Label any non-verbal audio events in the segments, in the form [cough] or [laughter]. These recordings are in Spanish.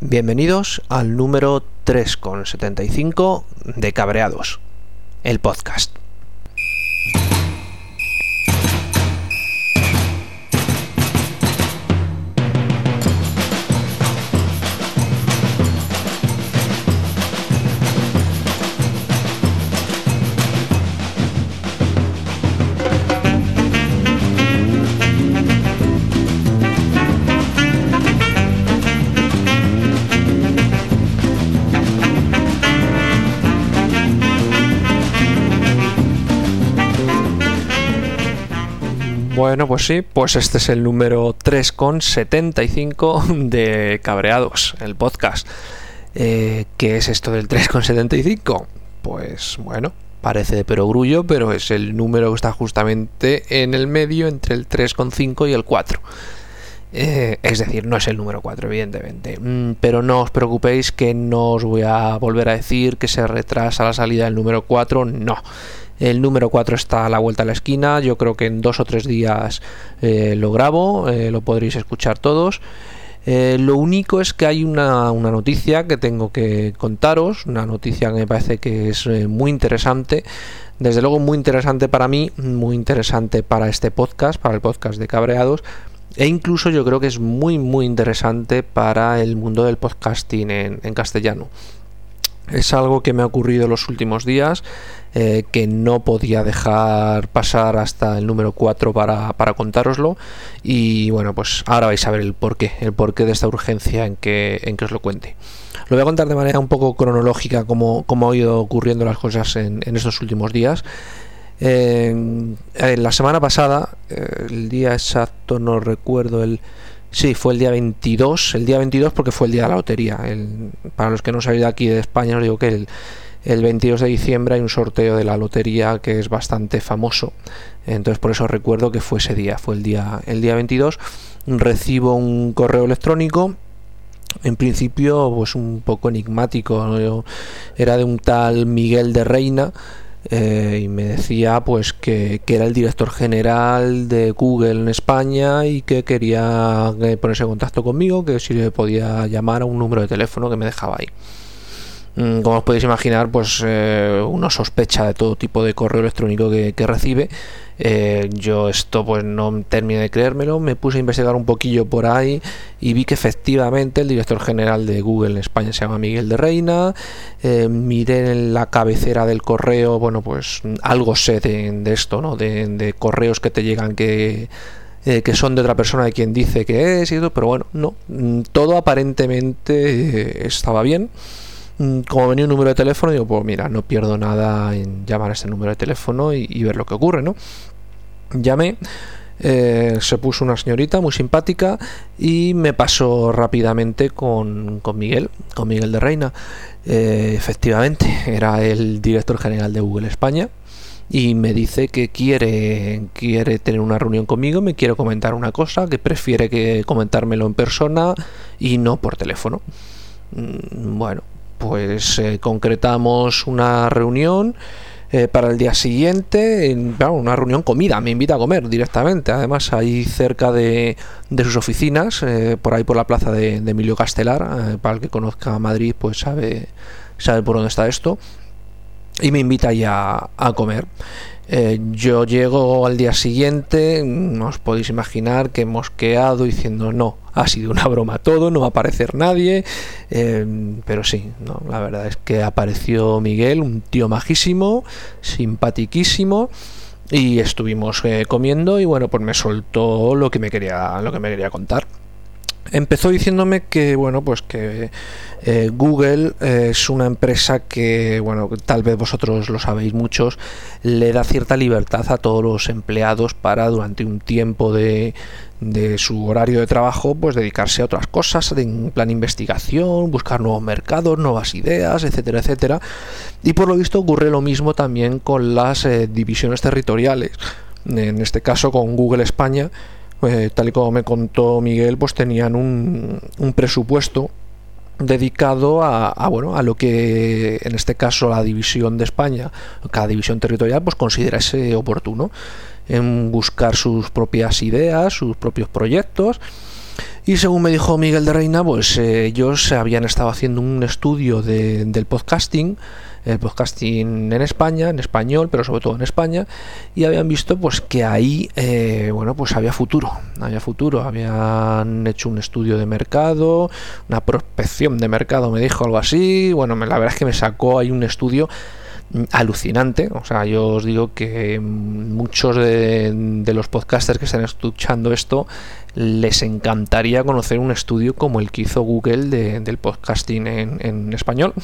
Bienvenidos al número 3,75 de Cabreados, el podcast. Bueno, pues sí, pues este es el número 3,75 de Cabreados, el podcast. Eh, ¿Qué es esto del 3,75? Pues bueno, parece de perogrullo, pero es el número que está justamente en el medio entre el 3,5 y el 4. Eh, es decir, no es el número 4, evidentemente. Mm, pero no os preocupéis que no os voy a volver a decir que se retrasa la salida del número 4, no el número 4 está a la vuelta de la esquina. Yo creo que en dos o tres días eh, lo grabo, eh, lo podréis escuchar todos. Eh, lo único es que hay una, una, noticia que tengo que contaros, una noticia que me parece que es muy interesante, desde luego muy interesante para mí, muy interesante para este podcast, para el podcast de Cabreados, e incluso yo creo que es muy muy interesante para el mundo del podcasting en, en castellano. Es algo que me ha ocurrido los últimos días, eh, que no podía dejar pasar hasta el número 4 para, para contároslo. Y bueno, pues ahora vais a ver el porqué, el porqué de esta urgencia en que, en que os lo cuente. Lo voy a contar de manera un poco cronológica, como, como han ido ocurriendo las cosas en, estos últimos días. en la semana pasada, eh, el día exacto no recuerdo el Sí, fue el día 22, el día 22 porque fue el día de la lotería. para los que no sabéis de aquí de España, os digo que el, el 22 de diciembre hay un sorteo de la lotería que es bastante famoso. Entonces por eso recuerdo que fue ese día, fue el día, el día 22. Recibo un correo electrónico en principio pues un poco enigmático era de un tal Miguel de Reina eh, y me decía pues que, era el director general de Google en España y que quería eh, ponerse en contacto conmigo, que si le podía llamar a un número de teléfono que me dejaba ahí. Mm, como os podéis imaginar, pues eh, uno sospecha de todo tipo de correo electrónico que, recibe. Eh, yo esto pues no terminé de creérmelo, me puse a investigar un poquillo por ahí y vi que efectivamente el director general de Google en España se llama Miguel de Reina. Eh, miré en la cabecera del correo, bueno pues algo sé de, esto, ¿no? De, correos que te llegan que que son de otra persona de quien dice que es y todo, pero bueno, no, mm, todo aparentemente estaba bien. Mm, como venía un número de teléfono, digo, pues mira, no pierdo nada en llamar a este número de teléfono y, ver lo que ocurre, ¿no? Llamé, eh, se puso una señorita muy simpática y me pasó rápidamente con, Miguel, con Miguel de Reina. Eh, efectivamente, [laughs] era el director general de Google España y me dice que quiere, quiere tener una reunión conmigo, me quiere comentar una cosa, que prefiere que comentármelo en persona y no por teléfono. Mm, bueno, pues eh, concretamos una reunión eh, para el día siguiente, en, una reunión comida, me invita a comer directamente, además ahí cerca de, sus oficinas, eh, por ahí por la plaza de, Emilio Castelar, para el que conozca Madrid pues sabe, sabe por dónde está esto, y me invita ya a comer. Eh, yo llego al día siguiente, os podéis imaginar que hemos quedado diciendo no, ha sido una broma todo, no va a aparecer nadie, eh, pero sí, la verdad es que apareció Miguel, un tío majísimo, simpatiquísimo y estuvimos eh, comiendo y bueno, pues me soltó lo que me quería, lo que me quería contar empezó diciéndome que bueno pues que eh, Google eh, es una empresa que bueno tal vez vosotros lo sabéis muchos le da cierta libertad a todos los empleados para durante un tiempo de, de su horario de trabajo pues dedicarse a otras cosas en plan investigación buscar nuevos mercados nuevas ideas etcétera etcétera. Y por lo visto ocurre lo mismo también con las eh, divisiones territoriales. En este caso con Google España pues, tal y como me contó Miguel, pues tenían un, presupuesto dedicado a, bueno a lo que en este caso la división de España cada división territorial pues considerase oportuno en buscar sus propias ideas sus propios proyectos. Y según me dijo Miguel de Reina, pues eh, ellos habían estado haciendo un estudio del podcasting, el podcasting en España, en español, pero sobre todo en España, y habían visto pues que ahí, eh, bueno, pues había futuro, había futuro, habían hecho un estudio de mercado, una prospección de mercado, me dijo algo así, bueno, la verdad es que me sacó ahí un estudio alucinante. O sea, yo os digo que muchos de, los podcasters que están escuchando esto les encantaría conocer un estudio como el que hizo Google del podcasting en, español.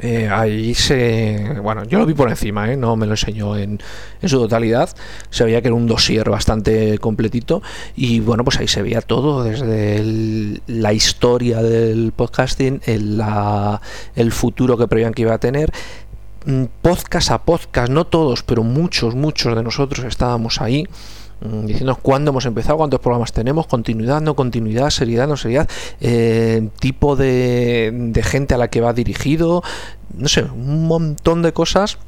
Eh, ahí se. Bueno, yo lo vi por encima, ¿eh? no me lo enseñó en, su totalidad. Se veía que era un dossier bastante completito. Y bueno, pues ahí se veía todo: desde la historia del podcasting, el, el futuro que prevían que iba a tener, Mm, podcast a podcast, no todos, pero muchos, muchos de nosotros estábamos ahí mm, diciendo cuándo hemos empezado, cuántos programas tenemos, continuidad, no continuidad, seriedad, no seriedad, eh, tipo de, de gente a la que va dirigido, no sé, un montón de cosas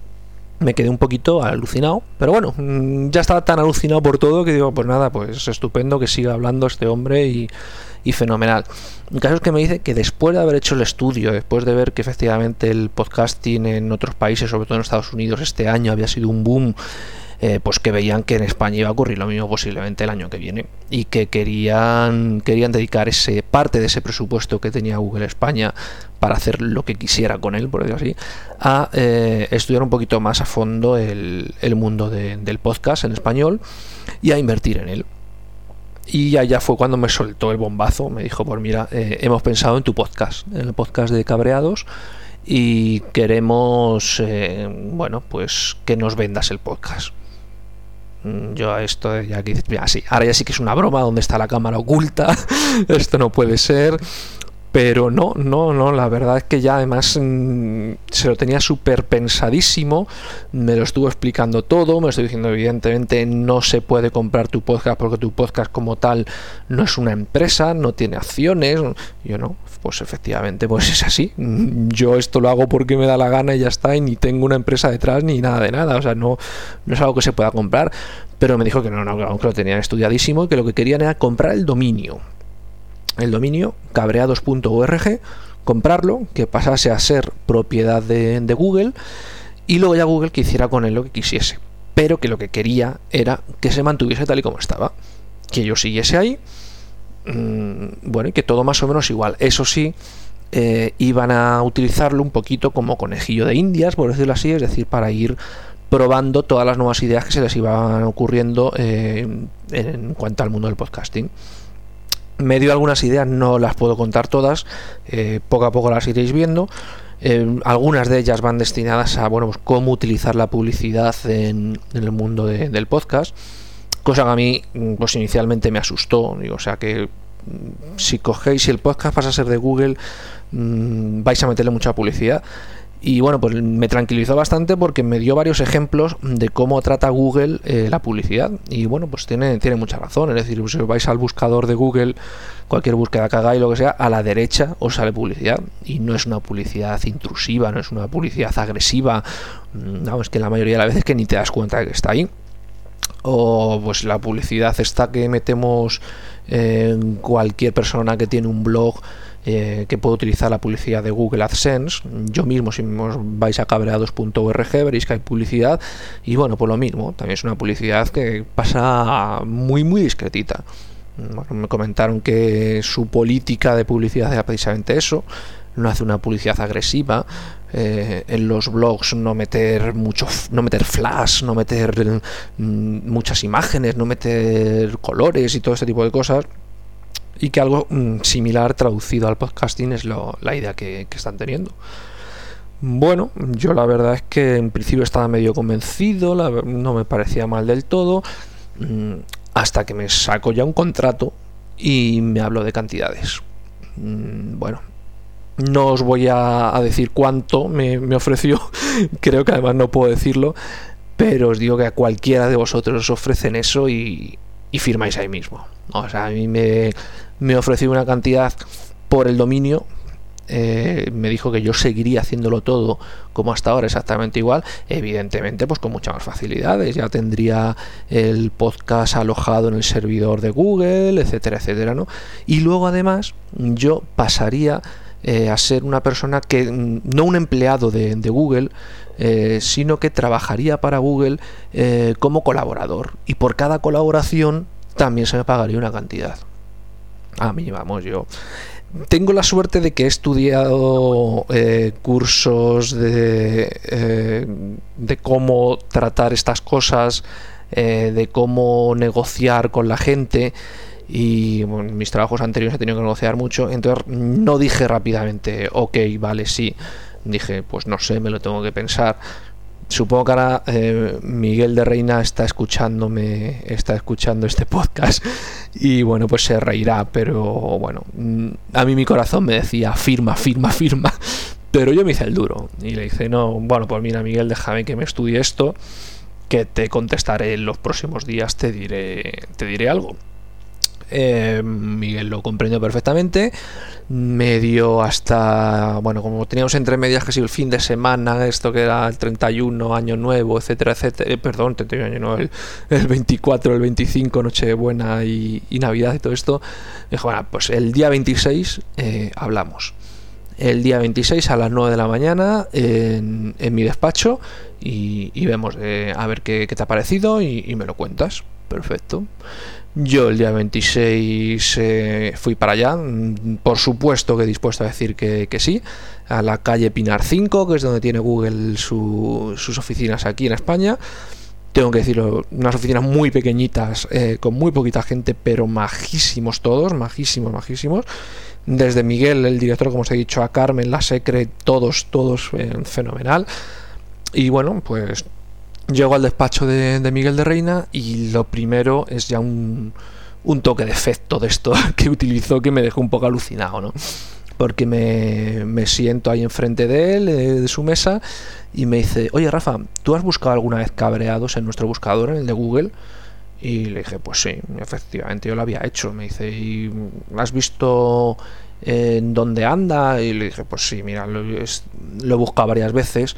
me quedé un poquito alucinado, pero bueno, mm, ya estaba tan alucinado por todo que digo, pues nada, pues estupendo que siga hablando este hombre y, y fenomenal. El caso es que me dice que después de haber hecho el estudio, después de ver que efectivamente el podcasting en otros países, sobre todo en Estados Unidos, este año había sido un boom, eh, pues que veían que en España iba a ocurrir lo mismo posiblemente el año que viene y que querían, querían dedicar ese parte de ese presupuesto que tenía Google España para hacer lo que quisiera con él, por decirlo así, a eh, estudiar un poquito más a fondo el, mundo del podcast en español y a invertir en él. Y allá fue cuando me soltó el bombazo. Me dijo, pues mira, eh, hemos pensado en tu podcast, en el podcast de Cabreados, y queremos, bueno, pues que nos vendas el podcast. Mm, yo a esto ya que sí, ahora ya sí que es una broma, ¿dónde está la cámara oculta? [laughs] esto no puede ser. Pero no, no, no, la verdad es que ya además mm, se lo tenía súper pensadísimo, me lo estuvo explicando todo, me estoy diciendo evidentemente no se puede comprar tu podcast porque tu podcast como tal no es una empresa, no tiene acciones, yo no, pues efectivamente pues es así, yo esto lo hago porque me da la gana y ya está, y ni tengo una empresa detrás ni nada de nada, o sea, no, no es algo que se pueda comprar, pero me dijo que no, no, que lo tenían estudiadísimo y que lo que querían era comprar el dominio el dominio cabreados.org, comprarlo, que pasase a ser propiedad de, Google y luego ya Google que hiciera con él lo que quisiese. Pero que lo que quería era que se mantuviese tal y como estaba. Que yo siguiese ahí. Mm, bueno, y que todo más o menos igual. Eso sí, eh, iban a utilizarlo un poquito como conejillo de indias, por decirlo así, es decir, para ir probando todas las nuevas ideas que se les iban ocurriendo eh, en cuanto al mundo del podcasting me dio algunas ideas, no las puedo contar todas, eh, poco a poco las iréis viendo. Eh, algunas de ellas van destinadas a bueno, pues cómo utilizar la publicidad en, el mundo del podcast, cosa que a mí pues inicialmente me asustó. O sea que mm, si cogéis, si el podcast pasa a ser de Google, mm, vais a meterle mucha publicidad. Y bueno, pues me tranquilizó bastante porque me dio varios ejemplos de cómo trata Google eh, la publicidad. Y bueno, pues tiene, tiene mucha razón. Es decir, si vais al buscador de Google, cualquier búsqueda que hagáis, lo que sea, a la derecha os sale publicidad. Y no es una publicidad intrusiva, no es una publicidad agresiva. Mm, es que la mayoría de las veces que ni te das cuenta de que está ahí. O pues la publicidad está que metemos en cualquier persona que tiene un blog eh, que puede utilizar la publicidad de Google AdSense. Yo mismo, si vais a cabreados.org, veréis que hay publicidad. Y bueno, pues lo mismo, también es una publicidad que pasa muy, muy discretita. me comentaron que su política de publicidad era precisamente eso. No hace una publicidad agresiva. Eh, en los blogs no meter mucho no meter flash no meter mm, muchas imágenes no meter colores y todo este tipo de cosas y que algo mm, similar traducido al podcasting es la idea que, están teniendo. Bueno, yo la verdad es que en principio estaba medio convencido, no me parecía mal del todo, mm, hasta que me saco ya un contrato y me hablo de cantidades. Mm, bueno, no os voy a, decir cuánto me, ofreció, [laughs] creo que además no puedo decirlo, pero os digo que a cualquiera de vosotros os ofrecen eso y, y firmáis ahí mismo. O sea, a mí me, me ofreció una cantidad por el dominio eh, me dijo que yo seguiría haciéndolo todo como hasta ahora, exactamente igual, evidentemente pues con muchas más facilidades, ya tendría el podcast alojado en el servidor de Google, etcétera, etcétera, ¿no? Y luego además yo pasaría eh, a ser una persona que, mm, no un empleado de, Google, eh, sino que trabajaría para Google como colaborador. Y por cada colaboración también se me pagaría una cantidad. A mí, vamos, yo tengo la suerte de que he estudiado cursos de, de, cómo tratar estas cosas, de cómo negociar con la gente y en mis trabajos anteriores he tenido que negociar mucho, entonces no dije rápidamente, ok, vale, sí, dije, pues no sé, me lo tengo que pensar. Supongo que ahora eh, Miguel de Reina está escuchándome, está escuchando este podcast [laughs] y bueno, pues se reirá, pero bueno, mm, a mí mi corazón me decía, firma, firma, firma, [laughs] pero yo me hice el duro y le dije, no, bueno, pues mira Miguel, déjame que me estudie esto, que te contestaré en los próximos días, te diré, te diré algo. Eh, Miguel lo comprendió perfectamente. Me dio hasta, bueno, como teníamos entre medias que si el fin de semana, esto que era el 31, Año Nuevo, etcétera, etcétera, eh, perdón, 31 Año Nuevo, el, 24, el 25, Nochebuena y, y Navidad y todo esto, dijo, bueno, pues el día 26 eh, hablamos. El día 26 a las 9 de la mañana en, mi despacho y, vemos a ver qué, te ha parecido y me lo cuentas. Perfecto. Yo el día 26 eh, fui para allá, mm, por supuesto que dispuesto a decir que, sí, a la calle Pinar 5, que es donde tiene Google sus oficinas aquí en España. Tengo que decirlo, unas oficinas muy pequeñitas, eh, con muy poquita gente, pero majísimos todos, majísimos, majísimos. Desde Miguel, el director, como os he dicho, a Carmen, la Secre, todos, todos eh, fenomenal. Y bueno, pues Llego al despacho de, Miguel de Reina y lo primero es ya un, toque de efecto de esto [laughs] que utilizó que me dejó un poco alucinado, ¿no? Porque me, siento ahí enfrente de él, de, su mesa, y me dice, oye Rafa, ¿tú has buscado alguna vez cabreados en nuestro buscador, en el de Google? Y le dije, pues sí, efectivamente, yo lo había hecho. Me dice, ¿y has visto en dónde anda? Y le dije, pues sí, mira, lo, lo he buscado varias veces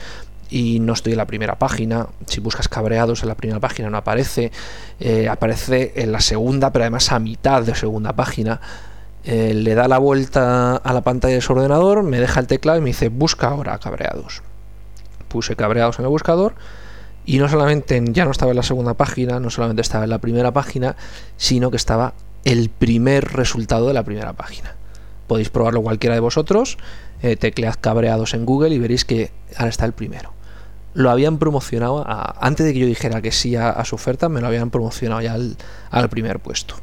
y no estoy en la primera página. Si buscas cabreados en la primera página no aparece. Eh, aparece en la segunda, pero además a mitad de segunda página. Eh, le da la vuelta a la pantalla de su ordenador, me deja el teclado y me dice busca ahora cabreados. Puse cabreados en el buscador y no solamente ya no estaba en la segunda página, no solamente estaba en la primera página, sino que estaba el primer resultado de la primera página. Podéis probarlo cualquiera de vosotros, eh, teclead cabreados en Google y veréis que ahora está el primero lo habían promocionado, antes de que yo dijera que sí a, su oferta, me lo habían promocionado ya al, primer puesto.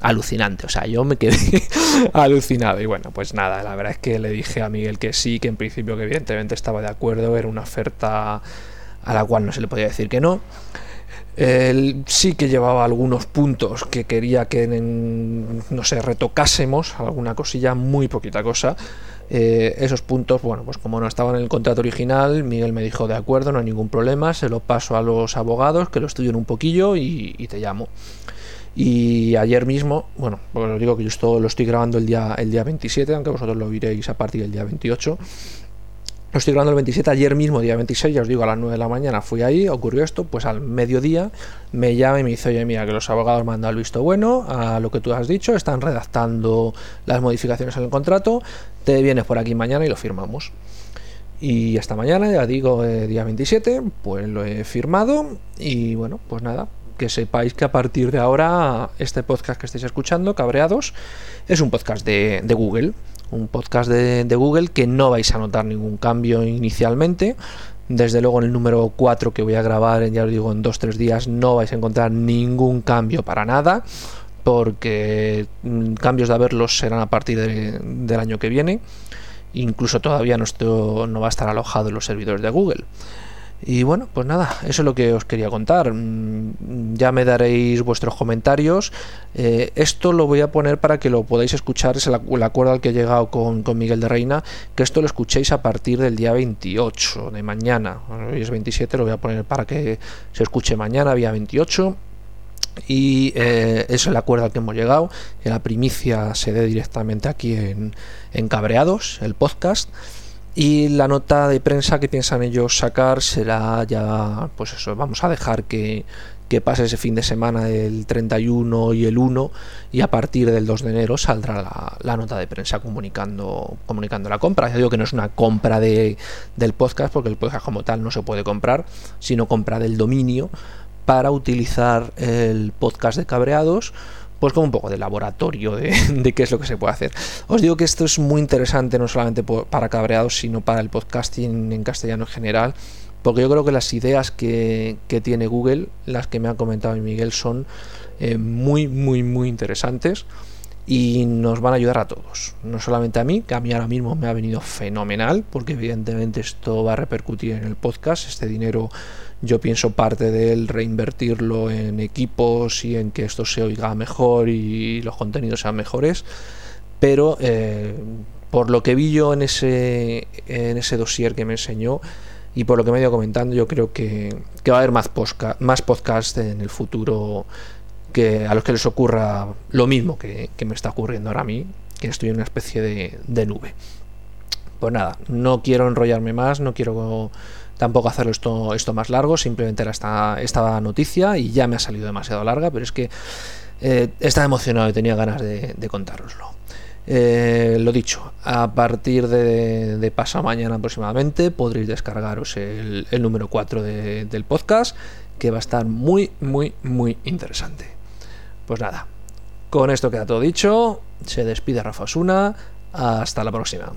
Alucinante, o sea, yo me quedé [laughs] alucinado. Y bueno, pues nada, la verdad es que le dije a Miguel que sí, que en principio que evidentemente estaba de acuerdo, era una oferta a la cual no se le podía decir que no. Él sí que llevaba algunos puntos que quería que, no sé, retocásemos, alguna cosilla, muy poquita cosa. Eh, esos puntos, bueno, pues como no estaban en el contrato original, Miguel me dijo, de acuerdo, no hay ningún problema, se lo paso a los abogados, que lo estudien un poquillo y, te llamo. Y ayer mismo, bueno, pues os digo que yo esto lo estoy grabando el día, el día 27, aunque vosotros lo viréis a partir del día 28. Lo estoy grabando el 27, ayer mismo, día 26, ya os digo, a las 9 de la mañana fui ahí, ocurrió esto, pues al mediodía me llama y me dice, oye, mira, que los abogados me han dado el visto bueno a lo que tú has dicho, están redactando las modificaciones en el contrato, te vienes por aquí mañana y lo firmamos. Y esta mañana, ya digo, eh, día 27, pues lo he firmado y bueno, pues nada, que sepáis que a partir de ahora este podcast que estáis escuchando, Cabreados, es un podcast de, de Google un podcast de, Google que no vais a notar ningún cambio inicialmente. Desde luego en el número 4 que voy a grabar, ya os digo, en 2-3 días no vais a encontrar ningún cambio para nada, porque mm, cambios de haberlos serán a partir del año que viene. Incluso todavía no, no va a estar alojado en los servidores de Google. Y bueno, pues nada, eso es lo que os quería contar. Mm, ya me daréis vuestros comentarios. Eh, esto lo voy a poner para que lo podáis escuchar. Es el, acuerdo al que he llegado con, Miguel de Reina. Que esto lo escuchéis a partir del día 28 de mañana. hoy es 27, lo voy a poner para que se escuche mañana, día 28. Y eh, es el acuerdo al que hemos llegado, que la primicia se dé directamente aquí en, en Cabreados, el podcast. Y la nota de prensa que piensan ellos sacar será ya, pues eso, vamos a dejar que, que pase ese fin de semana del 31 y el 1 y a partir del 2 de enero saldrá la, nota de prensa comunicando, comunicando la compra. Ya digo que no es una compra de, del podcast porque el podcast como tal no se puede comprar, sino compra del dominio para utilizar el podcast de cabreados pues como un poco de laboratorio [laughs] de, qué es lo que se puede hacer. Os digo que esto es muy interesante no solamente para cabreados, sino para el podcasting en castellano en general, porque yo creo que las ideas que, tiene Google, las que me ha comentado Miguel, son eh, muy, muy, muy interesantes y nos van a ayudar a todos. No solamente a mí, que a mí ahora mismo me ha venido fenomenal, porque evidentemente esto va a repercutir en el podcast. Este dinero yo pienso parte de él reinvertirlo en equipos y en que esto se oiga mejor y los contenidos sean mejores. Pero eh, por lo que vi yo en ese, en ese dossier que me enseñó, y por lo que me he ido comentando, yo creo que, va a haber más, más podcasts en el futuro que a los que les ocurra lo mismo que, me está ocurriendo ahora a mí, que estoy en una especie de, nube. Pues nada, no quiero enrollarme más, no quiero tampoco hacerlo esto, esto más largo, simplemente era esta, esta noticia y ya me ha salido demasiado larga, pero es que eh, estaba emocionado y tenía ganas de, de contároslo. Eh, lo dicho, a partir de, de mañana aproximadamente podréis descargaros el, número 4 del podcast, que va a estar muy, muy, muy interesante. Pues nada, con esto queda todo dicho. Se despide Rafa Osuna. Hasta la próxima.